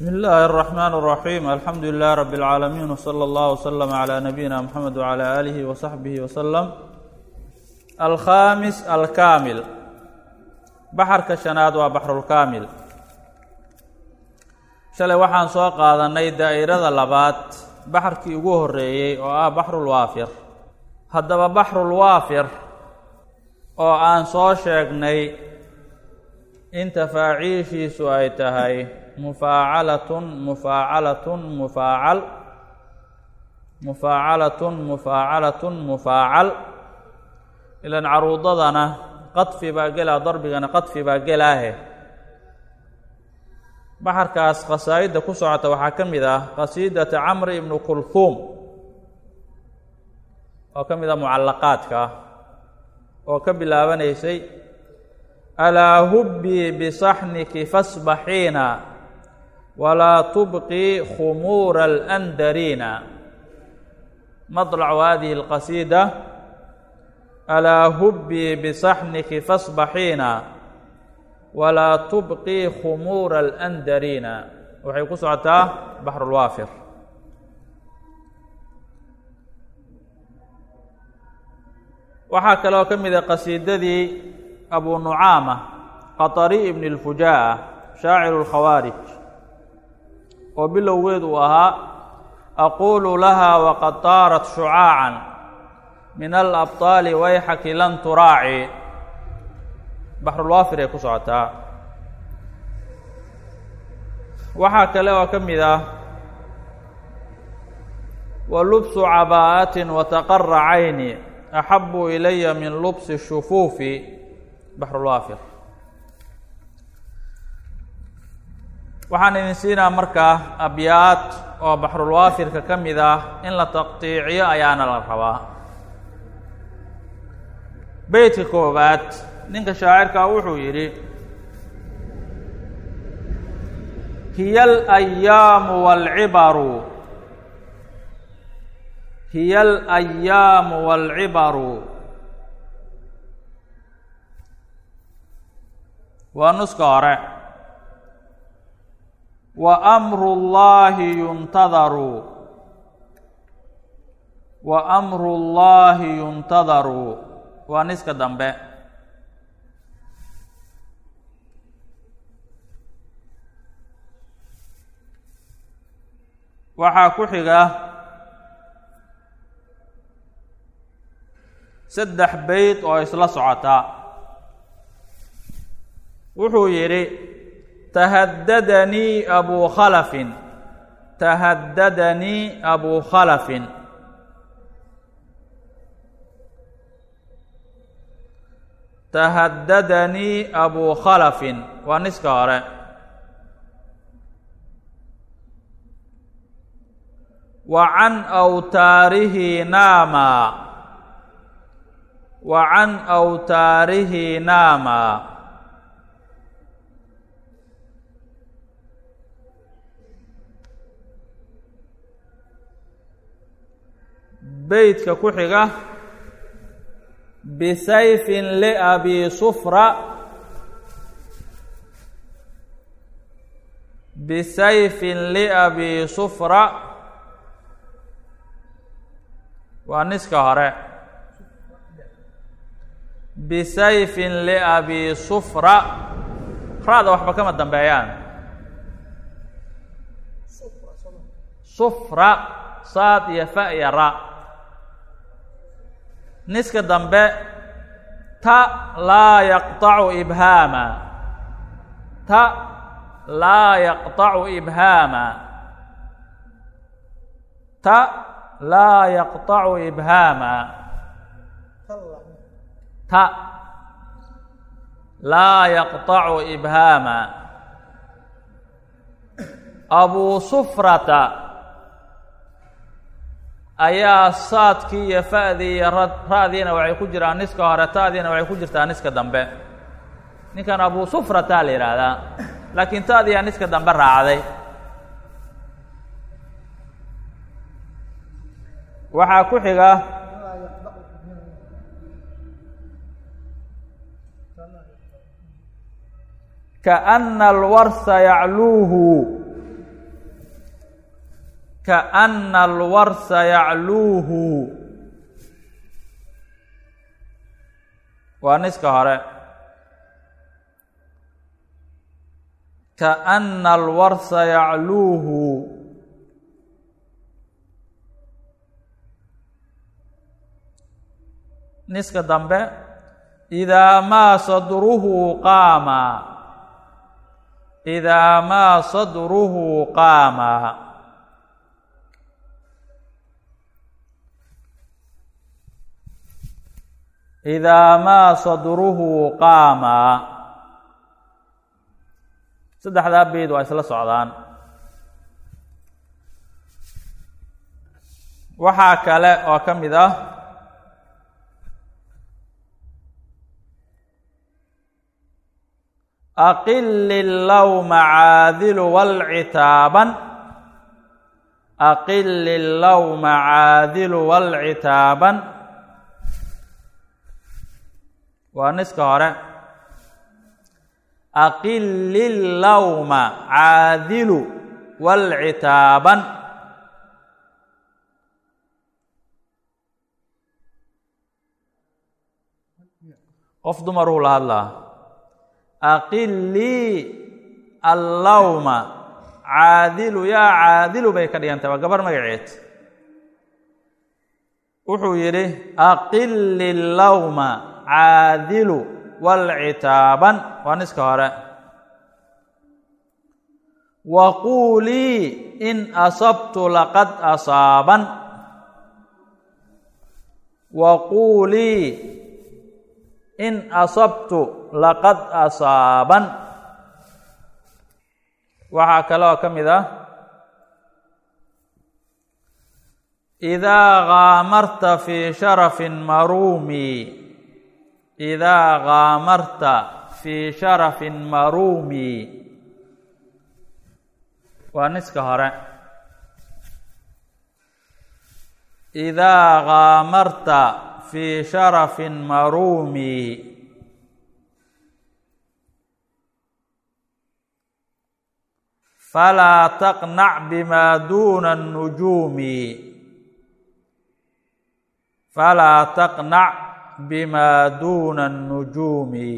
بسم الله الرحمن الرحيم الحمد لله رب العالمين وصلى الله وسلم على نبينا محمد وعلى آله وصحبه وسلم الخامس الكامل baxarka shanaad waa baxrulkaamil shalay waxaan soo qaadanay daa'irada labaad baxarkii ugu horreeyey oo ah baxrulwaafir haddaba baxrulwaafir oo aan soo sheegnay in tafaaciishiisu ay tahay mufaacalatun mufaacalatun mufaacal mufaacalatun mufaacalatun mufaacal ilan caruudadana qadfi baa gelaa darbigana qadfi baa gelaahe. Baxarkaas qasaa'idda ku socota waxaa ka mid ah qasiidata camri ibnu kulhuum oo ka mid ah mucallaqaadka oo ka bilaabanaysay alaa hubbii bisaxniki fasbaxiina walaa tubqii khumuura alandariina madlacu hadihi alqasiida alaa hubbii bisaxniki fasbaxiina walaa tubqii khumuura alandariina waxay ku socotaa baxrulwaafir waxaa kaloo ka mid a qasiidadii abu nucaama qaطari ibn اlfujaa shaaciru اlkhawaarij oo bilowgeed uu ahaa aquulu laha waqad taarat shucaacan min alabطaali wayxaki lan turaaci. Baxrulwaafir ay ku socotaa. Waxaa kale oo ka mid ah wa lubsu cabaa'atin wataqara cayni axabu ilaya min lubsi shufuufi. Baxrulwaafir waxaan idin siinaa markaa abyaad oo baxrulwaafirka ka mid ah in la taqtiiciyo ayaana la rabaa. Beytka koowaad ninka shaacirkaa wuxuu yidhi hiya alayaamu waalcibaru hiya alayaamu waalcibaru waa nuska hore wa amru llahi yuntadaru. Wa amru llahi yuntadaru. Waa niska dambe. Waxaa ku xiga saddex beyt oo isla socota. Wuxuu yidhi tahaddadanii abuu khalafin tahaddadanii abuu khalafin tahaddadanii abuu khalafin waa niska hore wa can awtaarihi naama wa can beytka ku xiga bisayfin liabi sufra. Bisayfin liabi sufra. Waa niska hore. Bisayfin liabi sufra. Ra-da waxba kama dambeeyaan. Sufra saad iyo fa iyo ra niska dambe ta laa yaqطacu ibhaama ta laa yaqطacu ibhaama ta laa yaqطacu ibhaama ta laa yaqطacu ibhaama abuu sufrata ayaa saadkii iyo fa'dii iyo ra-diina waxay ku jiraan niska hore ta'diina waxay ku jirtaa niska dambe. Ninkan abuu sufrataa la yidhaahdaa laakiin ta'diyaa niska dambe raacday. Waxaa ku xiga kaأna alwarsa yacluuhu kaana alwarsa yacluuhu waa niska hore. kaana alwarsa yacluuhu niska dambe idaa maa sadruhu qaama idaa maa sadruhu qaama idaa maa sadruhu qaama saddexdaa beyd waa isla socdaan waxaa kale oo ka mid ah aqili lowma caadilu walcitaaban aqili lowma caadilu walcitaaban waa niska hore. Aqili lowma caadilu walcitaaban. Qof dumaruu la hadlaa. Aqilii allowma caadilu yaa caadilu bay ka dhigantay waa gabar magaceed. Wuxuu yidhi aqili lowma caadilu walcitaaban waa niska hore. waquulii in asabtu laqad asaaban waquulii in asabtu laqad asaaban waxaa kaloo ka mid ah idaa gaamarta fii sharafin maruumi idaa gaamarta fii sharafin maruumi waa niska hore. idaa gaamarta fii sharafin maruumi falaa taqnac bimaa duuna الnujuumi falaa taqnac bimaa duuna الnujuumi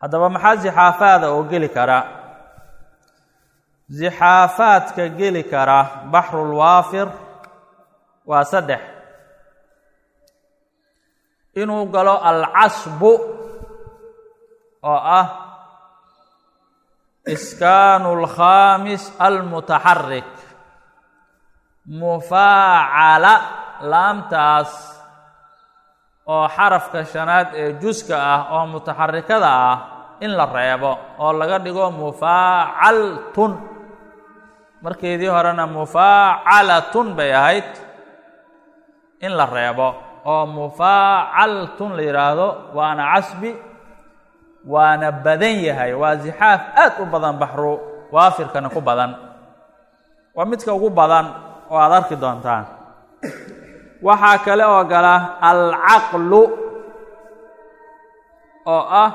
haddaba maxaa zixaafaada oo geli kara zixaafaadka geli kara baxrulwaafir waa saddex inuu galo alcasbu oo ah iskaanu اlkhaamis almutaxarik mufaacala laamtaas oo xarafka shanaad ee juska ah oo mutaxarikada ah in la reebo oo laga dhigo mufaacaltun markeedii horena mufaacalatun bay ahayd in la reebo oo mufaacaltun la yidhaahdo waana casbi waana badan yahay waa zixaaf aad u badan baxru waafirkana ku badan. Waa midka ugu badan oo aada arki doontaan. Waxaa kale oo gala alcaqlu oo ah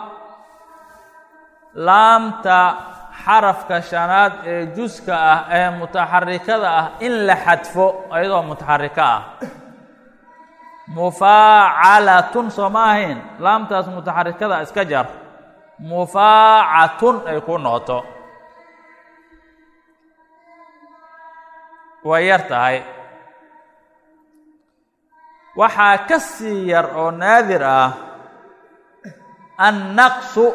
laamta xarafka shanaad ee juska ah ee mutaxarikada ah in la xadfo iyadoo mutaxariko ah. Mufaacalatun soo ma ahayn? Laamtaas mutaxarikada iska jar. Mufaacatun ay ku noqoto way yar tahay. Waxaa ka sii yar oo naadir ah annaqsu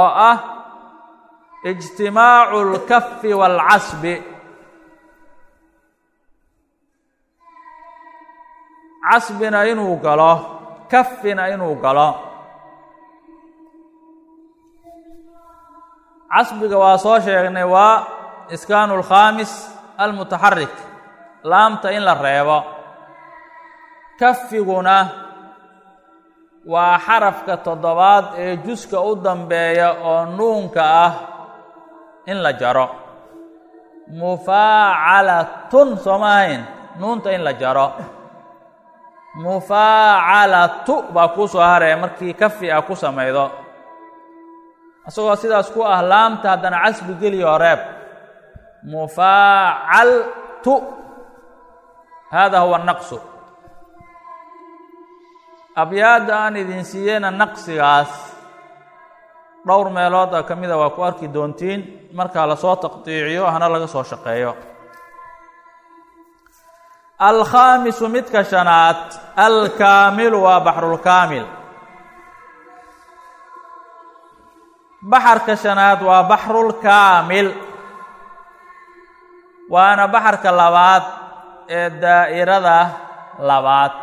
oo ah ijtimaacu اlkafi wاlcasbi casbina inuu galo kafina inuu galo. Casbiga waa soo sheegnay waa iskaanu اlkhaamis almutaxarik laamta in la reebo. Kafiguna waa xarafka toddobaad ee juska u dambeeya oo nuunka ah in la jaro. Mufaacalatun soo ma ahayn? Nuunta in la jaro. Mufaacalatu baa kuu soo haraya markii kafi ah ku samaydo. Isagoo sidaas ku ah laamta haddana casbi geliyo reeb mufaacaltu hada huwa naqsu. Abyaadda aan idin siiyeyna naqsigaas dhowr meelood oo ka mida waa ku arki doontiin markaa la soo taqdiiciyo hana laga soo shaqeeyo. Alkhaamisu midka shanaad alkaamilu waa baxrulkaamil baxarka shanaad waa baxrulkaamil waana baxarka labaad ee daa'irada labaad.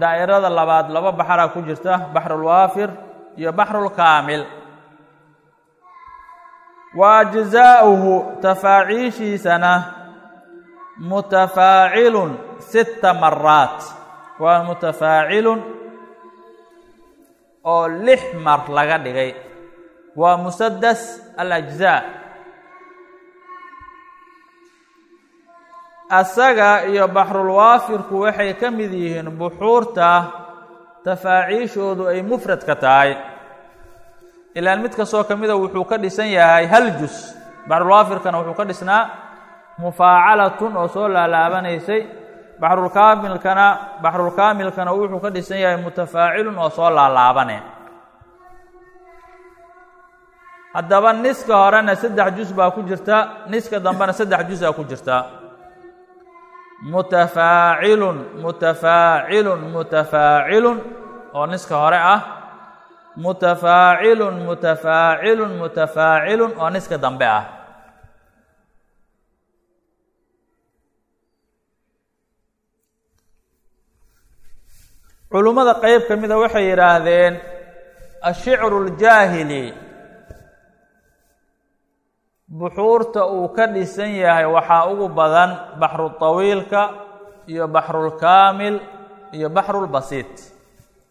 Daa'irada labaad laba baxaraa ku jirta baxrulwaafir iyo baxrulkaamil wa ajzaa'uhu tafaaciishiisana mutafaacilun sita maraat waa mutafaacilun oo lix mar laga dhigay. Waa musadas alajzaa asaga iyo baxrulwaafirku waxay ka mid yihiin buxuurta tafaaciishoodu ay mufradka tahay. Ilaan mid kastoo ka mida wuxuu ka dhisan yahay hal jus baxrulwaafirkana wuxuu ka dhisnaa mufaacalatun oo soo laalaabanaysay baxrulkaamilkana baxrulkaamilkana wuxuu ka dhisan yahay mutafaacilun oo soo laalaabane. Haddaba niska horena saddex jus baa ku jirta niska dambena saddex jusaa ku jirta mutafaacilun mutafaacilun mutafaacilun oo niska hore ah. Mutafaacilun mutafaacilun mutafaacilun oo niska dambe ah. Culummada qeyb ka mida waxay yidhaahdeen ashicru اljaahili buxuurta uu ka dhisan yahay waxaa ugu badan baxru tawiilka iyo baxrulkaamil iyo baxrulbasiit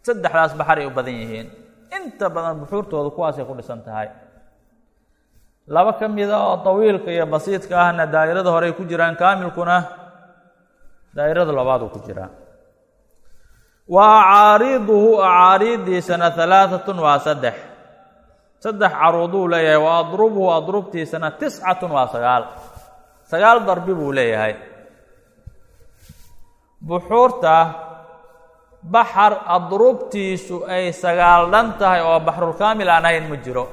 saddexdaas baxar ay u badan yihiin. Inta badan buxuurtooda kuwaasay ku dhisan tahay. Laba ka mida ah oo tawiilka iyo basiidka ahna daa'irada horey ku jiraan kaamilkuna daa'irada labaaduu ku jiraa wa acaariduhu acaariiddiisana halaaatun waa saddex saddex caruuduu leeyahay wa adrubuhu adrubtiisana tiscatun waa sagaal. Sagaal darbi buu leeyahay. Buxuurta baxar adrubtiisu ay sagaal dhan tahay oo baxrulkaamil aan ahayn ma jiro.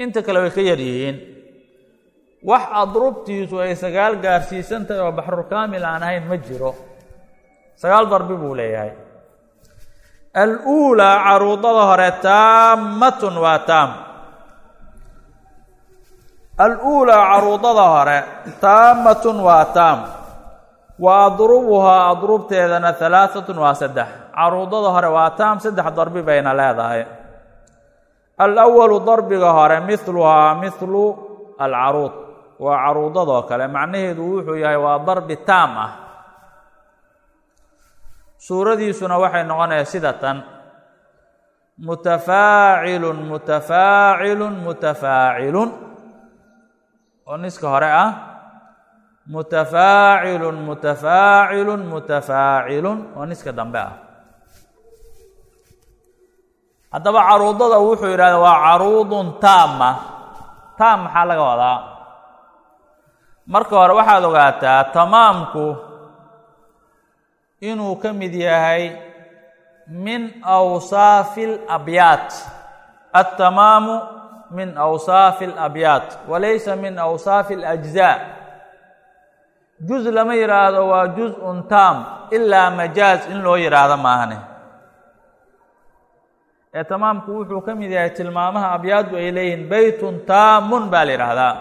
Inta kale way ka yar yihiin. Wax adrubtiisu ay sagaal gaarsiisan tahay oo baxrulkaamil aan ahayn ma jiro. Sagaal darbi buu leeyahay aluulaa caruudada hore taammatun waa taam. Aluulaa caruudada hore taammatun waa taam. Wa adrubuhaa adrubteedana halaaatun waa saddex. Caruudada hore waa taam saddex darbi bayna leedahay. Alawalu darbiga hore mihluhaa mihlu alcaruud. Waa caruudadoo kale macnaheedu wuxuu yahay waa darbi taam ah suuradiisuna waxay noqonaya sida tan. Mutafaacilun mutafaacilun mutafaacilun. Oo niska hore ah. Mutafaacilun mutafaacilun mutafaacilun. Oo niska dambe ah. Haddaba caruudada wuxuu yidhahda waa caruudun taama taam maxaa laga wadaa? Marka hore waxaad ogaataa tamaamku inuu ka mid yahay min awsaafi alabyaat altamaamu min awsaafi alabyaat walaysa min awsaafi alajzaa juz lama yidhaahdo waa juz-un taam ilaa majaaz in loo yidhaahdo maahane. Ee tamaamku wuxuu ka mid yahay tilmaamaha abyaaddu ay leeyihiin beytun taamun baa la yidhaahdaa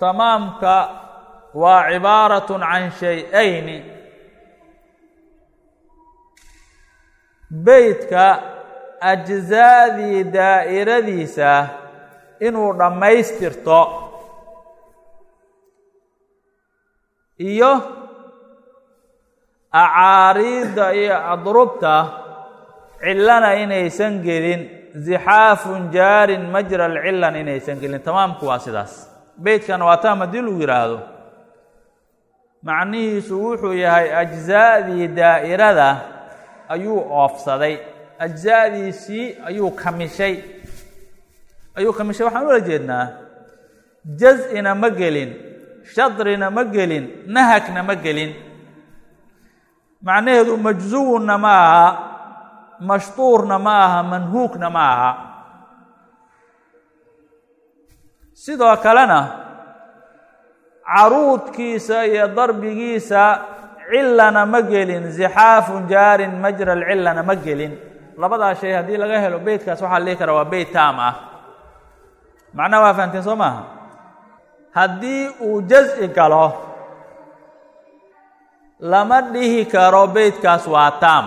tamaamka waa cibaaraة can shay-ayni. Beytka ajzaadii daa'iradiisa inuu dhammaystirto iyo acaariidda iyo adrubta cilana inaysan gelin zixaafun jaarin majra alcilan inaysan gelin tamaamku waa sidaas. Beytkana waa taam haddii lagu yidhaahdo macnihiisu wuxuu yahay ajzaadii daa'irada ayuu oofsaday. Ajzaadiisii ayuu kamishay ayuu kamishay waxaan ula jeednaa. Jaz-ina ma gelin shadrina ma gelin nahagna ma gelin. Macnaheedu majzuwunna ma aha mashtuurna ma aha manhuugna ma aha. Sidoo kalena caruudkiisa iyo darbigiisa cilana ma gelin. Zixaafun jaarin majra alcilana ma gelin. Labadaa shay haddii laga helo beytkaas waxaa la dhihi karaa waa beyt taam ah. Macnaha waa fahamteen soo maaha? Haddii uu jaz-i galo lama dhihi karo beytkaas waa taam.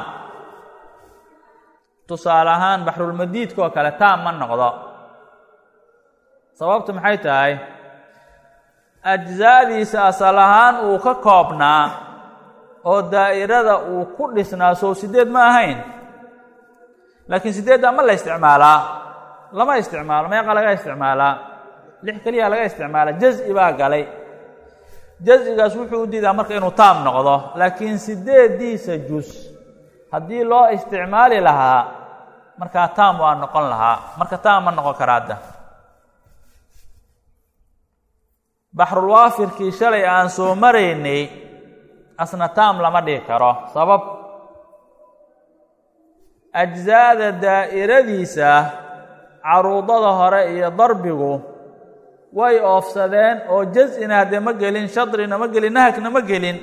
Tusaale ahaan baxrulmadiidka oo kale taam ma noqdo. Sababtu maxay tahay ajzaadiisa asal ahaan uu ka koobnaa oo daa'irada uu ku dhisnaa sow sideed ma ahayn. Laakiin sideedda ma la isticmaalaa. Lama isticmaalo meeqa laga isticmaalaa. Lix keliya laga isticmaala jaz-i baa galay. Jaz-igaas wuxuu u diidaa marka inuu taam noqdo. Laakiin sideeddiisa jus haddii loo isticmaali lahaa markaa taam waa noqon lahaa. Marka taam ma noqon kara hadda baxrulwaafirkii shalay aan soo maraynay asna taam lama dhihi karo. Sabab ajzaada daa'iradiisa caruudada hore iyo darbigu way oofsadeen oo jaz-ina haddee ma gelin shadrina ma gelin nahagna ma gelin.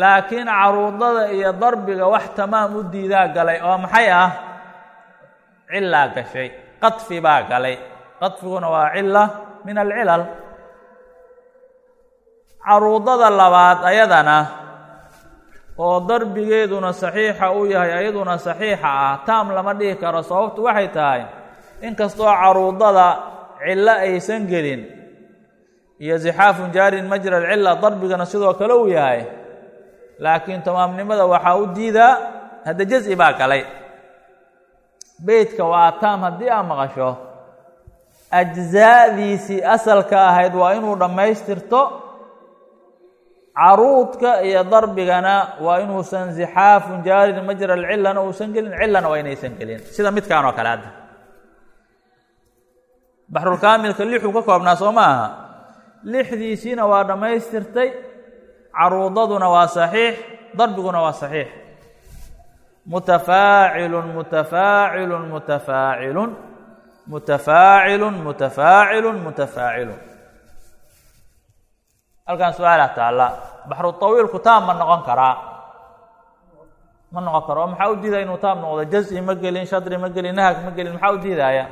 Laakiin caruudada iyo darbiga wax tamaam u diidaa galay oo maxay ah? Cilaa gashay. Qadfi baa galay. Qadfiguna waa cila min alcilal caruudada labaad ayadana oo darbigeeduna saxiixa u yahay ayaduna saxiixa ah taam lama dhihi karo. Sababtu waxay tahay inkastoo caruudada cillo aysan gelin iyo zixaafun jaarin majra alcila darbigana sidoo kale uu yahay. Laakiin tamaamnimada waxaa u diidaa hadda jaz-i baa galay. Beytka waa taam haddii aa maqasho ajzaadiisii asalka ahayd waa inuu dhammaystirto caruudka iyo darbigana waa inuusan zixaafun jaarin majra alcilana uusan gelin cilana waa inaysan gelin. Sida midkaan oo kale hadda. Baxrulkaamilka lixuu ka koobnaa soo ma aha? Lixdiisiina waa dhammaystirtay caruudaduna waa saxiix darbiguna waa saxiix. Mutafaacilun mutafaacilun mutafaacilun mutafaacilun mutafaacilun mutafaacilun halkan su'aalaa taalla baxru tawiilku taam ma noqon karaa ma noqon karo maxaa u diidaya inuu taam noqdo? Jaz-i ma gelin shadri ma gelin nahag ma gelin maxaa u diidaaya?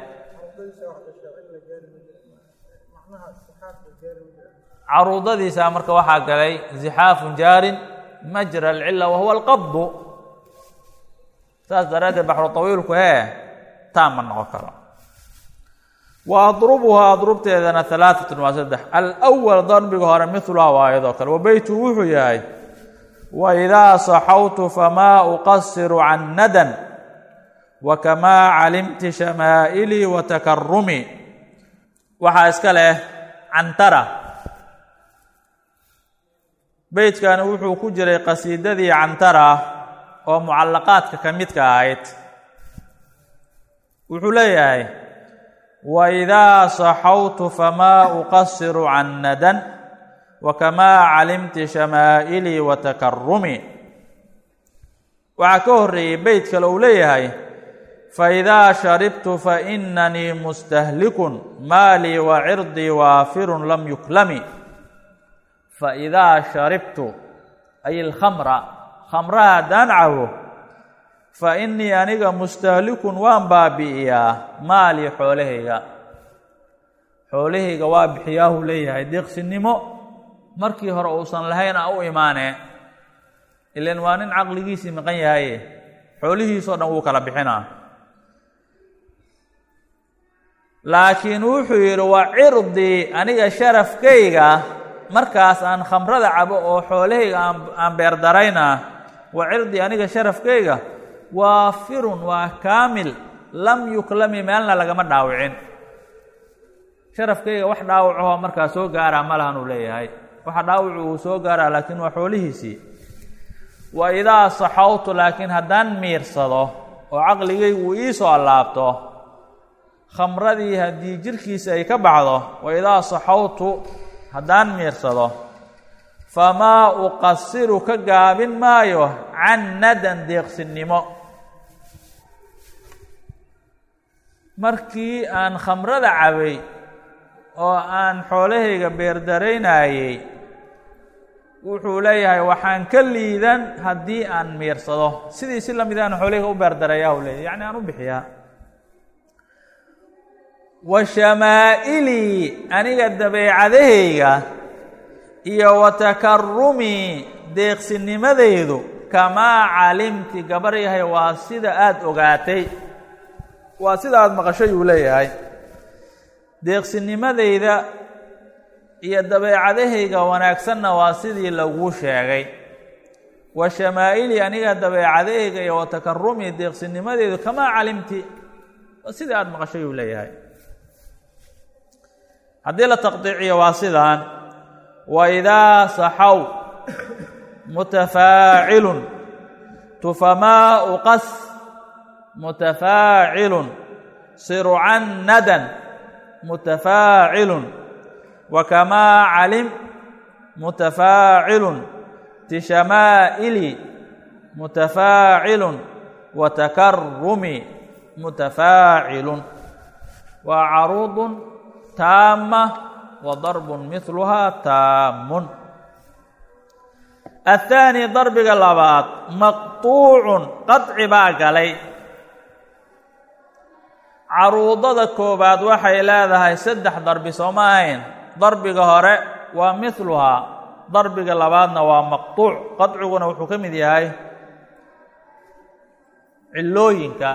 Caruudadiisa marka waxaa galay zixaafun jaarin majra alcila wahuwa alqabdu. Saas daraaddeed baxru tawiilku hee taam ma noqon karo wa adrubteedana halaatatun waa saddex alwal darbiga hore miluhaa waa ayadoo kale wabeytu wuxuu yahay waidaa saxawtu famaa uqasiru can nadan wakamaa calimti shamaa'ilii wa takarumii waxaa iska leh cantara beytkani wuxuu ku jiray qasiidadii cantara oo mucallaqaadka ka midka ahayd wuxuu leeyahay waidaa saxawtu famaa uqasiru can nadan wakamaa calimti shamaa'ilii wa takarumii waxaa ka horreeyey beyt kale uu leeyahay faidaa sharibtu fainanii mustahlikun maalii wa cirdii waafirun lam yuklami. Faidaa sharibtu ay alkhamra khamraha haddaan cabo fa innii aniga mustahlikun waan baabi'iyaa maalii xoolahayga. Xoolahayga waa bixiyaahu leeyahay deeqsinimo. Markii hore uusan lahayn a u imaanee ilan waa nin caqligiisii maqan yahaye xoolihiisoo dhan wuu kala bixinaa. Laakiin wuxuu yidhi wa cirdii aniga sharafkayga markaas aan khamrada cabo oo xoolahayga aan aan beerdaraynaa wa cirdii aniga sharafkayga waafirun waa kaamil. Lam yuklami meelna lagama dhaawicin. Sharafkayga wax dhaawacahoo markaa soo gaaraa ma lahan uu leeyahay. Waxa dhaawacu uu soo gaaraa laakiin waa xoolihiisii. Wa idaa saxawtu laakiin haddaan miirsado oo caqligaygu uu ii soo allaabto khamradii haddii jirkiisa ay ka baxdo wa idaa saxawtu haddaan miirsado famaa uqasiru ka gaabin maayo can nadan deeqsinnimo markii aan khamrada cabay oo aan xoolahayga beerdaraynayey wuxuu leeyahay waxaan ka liidan haddii aan miirsado. Sidii si la mid aan xoolahayga u beerdareeyaa u leeyahy yacni aan u bixiyaa. Wa shamaa'ilii aniga dabeecadahayga iyo wa takarumii deeqsinimadeydu kamaa calimti gabar yahay waa sida aada ogaatay. Waa sida aada maqashay uu leeyahay. Deeqsinimadeyda iyo dabeecadahayga wanaagsanna waa sidii laguu sheegay. Wa shamaa'ili aniga dabeecadahayga iyo wa takarumii kamaa calimti waa sidii aada maqashay uu leeyahay. Haddii la taqdiiciyo waa sidaan waidaa saxaw mutafaacilun tufamaau qas mutafaacilun sircan nadan mutafaacilun wakamaa calim mutafaacilun tishamaa'ili mutafaacilun watakarumi mutafaacilun waa caruudun taama wadarbun miluhaa taamun. Athaani darbiga labaad maqtuucun qadci baa galay. Caruudada koobaad waxay leedahay saddex darbi sooma ahayn. Darbiga hore waa miluhaa darbiga labaadna waa maqtuuc. Qadciguna wuxuu ka mid yahay cillooyinka.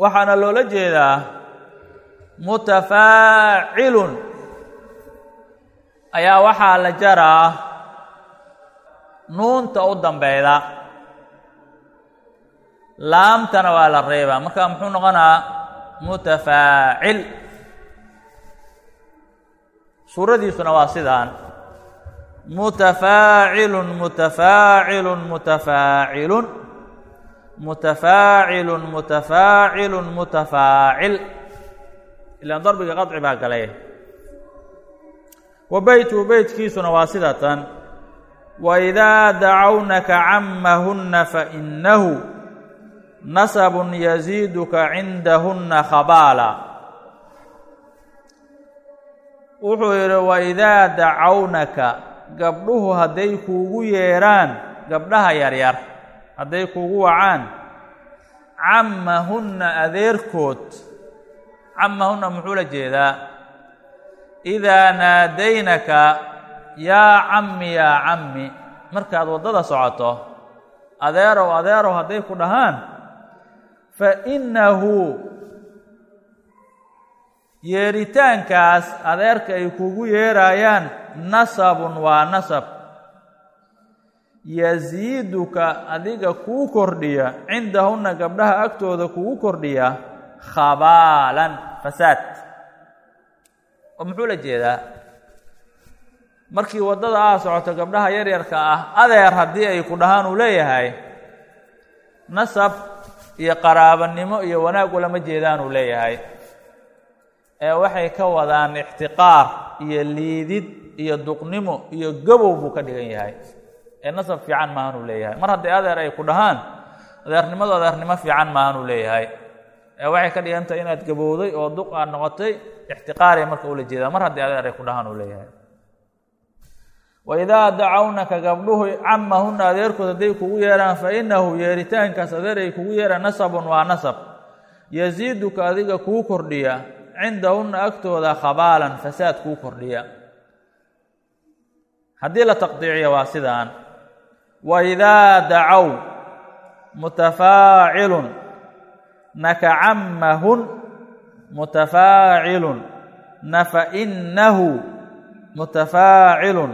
Waxaana loola jeedaa mutafaacilun. Ayaa waxaa la jaraa nuunta u dambeyda laamtana waa la reebaa. Marka muxuu noqonaa mutafaacil. Suuradiisuna waa sidaan. Mutafaacilun mutafaacilun mutafaacilun. Mutafaacilun mutafaacilun mutafaacil ilaan darbiga qaطci baa galay wa beytu beytkiisuna waa sida tan waidaa dacawnaka camahunna fainahu nasabun yaziiduka cindahunna khabaala wuxuu yidhi waidaa dacawnaka gabdhuhu hadday kuugu yeedhaan gabdhaha yaryar hadday kuugu wacaan camahunna adeerkood camahunna muxuu la jeedaa idaa naadaynaka yaa cammi yaa cammi markaad waddada socoto adeerow adeerow hadday ku dhahaan fa innahu yeeritaankaas adeerka ay kugu yeerayaan nasabun waa nasab. Yasiiduka adiga kuu kordhiya cindahunna gabdhaha agtooda kugu kordhiya khabaalan fasaad. oo muxuu la jeedaa? Markii waddada aa socoto gabdhaha yaryarka ah adeer haddii ay ku dhahaan uu leeyahay nasab iyo qaraabanimo iyo wanaag ulama jeedaan uu leeyahay. Ee waxay ka wadaan ixtiqaar iyo liidid iyo duqnimo iyo gabow buu ka dhigan yahay. Ee nasab fiican maahan uu leeyahay. Mar haddii adeer ay ku dhahaan adeernimadu adeernimo fiican maahan uu leeyahay. ee waxay ka dhigan tahay inaad gabowday oo duq aad noqotay ixtiqaaray marka ula jeedaa. Mar haddii adeer ay ku dhahaan uu leeyahay. Waidaa dacawnaka gabdhuhu camahunna adeerkood hadday kugu yeeraan fa innahu yeeritaankaas adeer ay kugu yeeraan nasabun waa nasab. Yasiiduka adiga kuu kordhiya cindahunna agtooda khabaalan fasaad kuu kordhiya. Haddii la taqdiiciya waa sidaan. Waidaa dacow mutafaacilun naka cammahun mutafaacilun nafa innahu mutafaacilun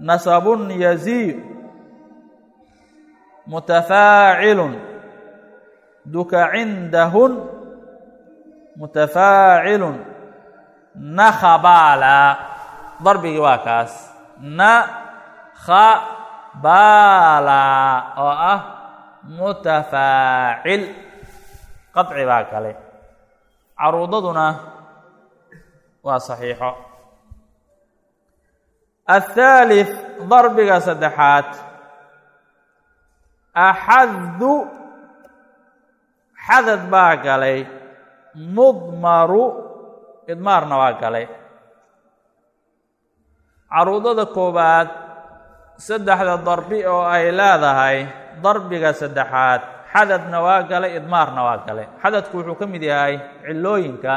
nasabun yazii mutafaacilun duka cindahun mutafaacilun nakhabaala darbigii waa kaas na kha baalaa oo ah mutafaacil qaطci baa kale. Caruudaduna waa saxiixo. Aلthaalith darbiga saddexaad. Axadu xadad baa galay. Mudmaru idmaarna waa galay. Caruudada koowaad saddexda darbi oo ay leedahay darbiga saddexaad xadadna waa galay idmaarna waa galay xadadku wuxuu ka mid yahay cilooyinka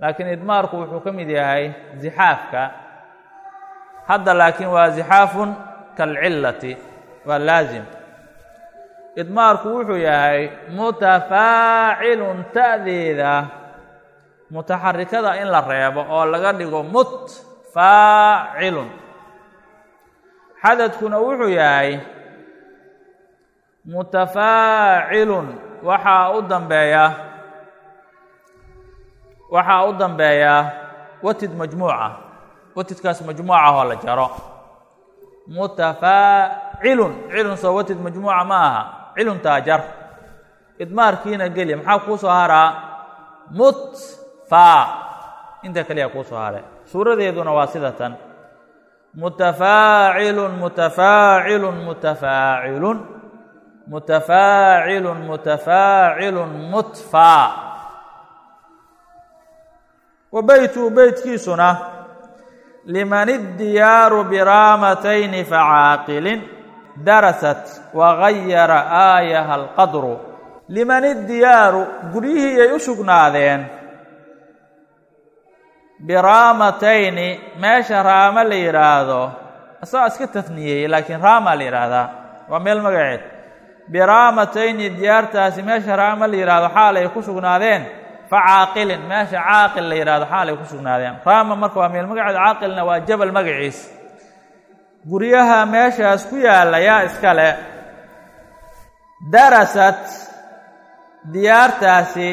laakiin idmaarku wuxuu ka mid yahay zixaafka hadda laakiin waa zixaafun kalcillati waa laazim. Idmaarku wuxuu yahay mutafaacilun ta'deeda mutaxarikada in la reebo oo laga dhigo mutfaacilun. Xadadkuna wuxuu yahay mutafaacilun. Waxaa u dambeeya waxaa u dambeeya watid majmuuca. Watidkaas majmuuca oo la jaro. Mutafaacilun. Cilun soo watid majmuuca ma aha. Ciluntaa jar idmaarkiina geli. Maxaa kuu soo haraa mutfaa. Inta kaliya kuu soo hare suuradeeduna waa sida tan. Mutafaacilun mutafaacilun mutafaacilun mutafaacilun mutafaacilun mutfaa wa beytu beytkiisuna liman iddiyaaru biraamatayni facaaqilin darasat wagayara aayaha alqadru liman iddiyaaru guryihii ay u sugnaadeen biraamatayni meesha raama la yidhaahdo asagaa iska tafniyeeyey laakiin raama la yidhaahdaa waa meel magaceed biraamatayni diyaartaasi meesha raama la xaal ay ku sugnaadeen. Fa caaqilin meesha caaqil la yidhahdo xaal ay ku sugnaadeen. Raama marka waa meel magaceed caaqilna waa jabal magaciis. Guryaha meeshaas ku yaalla yaa iskale darasat diyaartaasi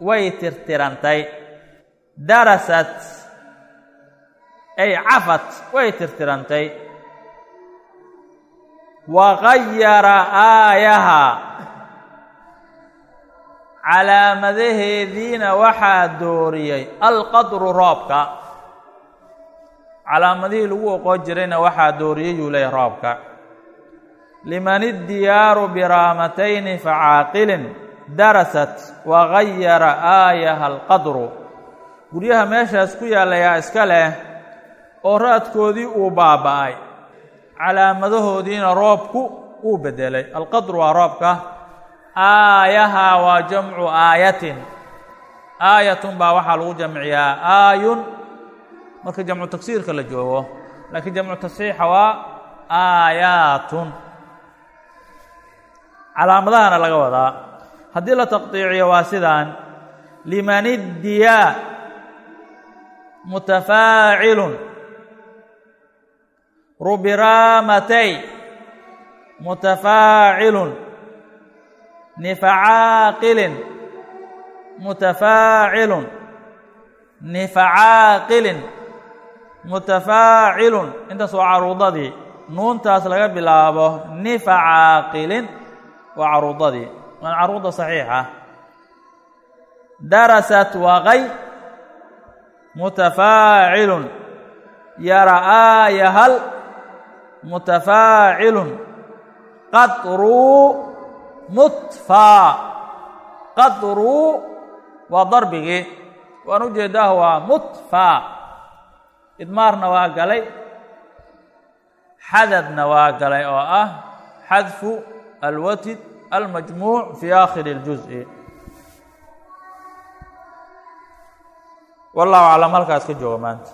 way tirtirantay. Darasat ay cafat way tirtirantay wagayara aayaha calaamadaheediina waxaa dooriyey alqadru roobka calaamadihii lagu oqon jirayna waxaa dooriyey yuu leeyahy roobka liman iddiyaaru biraamatayni facaaqilin darasat wagayara aayaha alqadru guryaha meeshaas ku yaalayaa iska leh oo raadkoodii uu baaba'ay calaamadahoodiina roobku uu beddelay. Alqadru waa roobka. Aayaha waa jamcu aayatin. Aayatun baa waxaa lagu jamciyaa. Aayun marka jamcu tagsiirka la joogo laakiin jamcu tasxiixa waa aayaatun calaamadahana laga wadaa. Haddii la taqdiiciyo waa sidaan. Liman iddiyaa mutafaacilun rubiraamatay mutafaacilun nifacaaqilin mutafaacilun nifacaaqilin mutafaacilun. Intaas waa caruudadii. Nuuntaas laga bilaabo nifacaaqilin waa caruudadii. Waan caruuda saxiixa. Darasat waqay mutafaacilun. Yara aayahal mutafaacilun qadruu mutfaa qadruu waa darbigii waan u jeedaah waa mutfaa idmaarna waa galay xadadna waa galay oo ah xadfu alwatid almajmuuc fi aakhiri اljuzءi wallahu aclam halkaas ka jooga maanta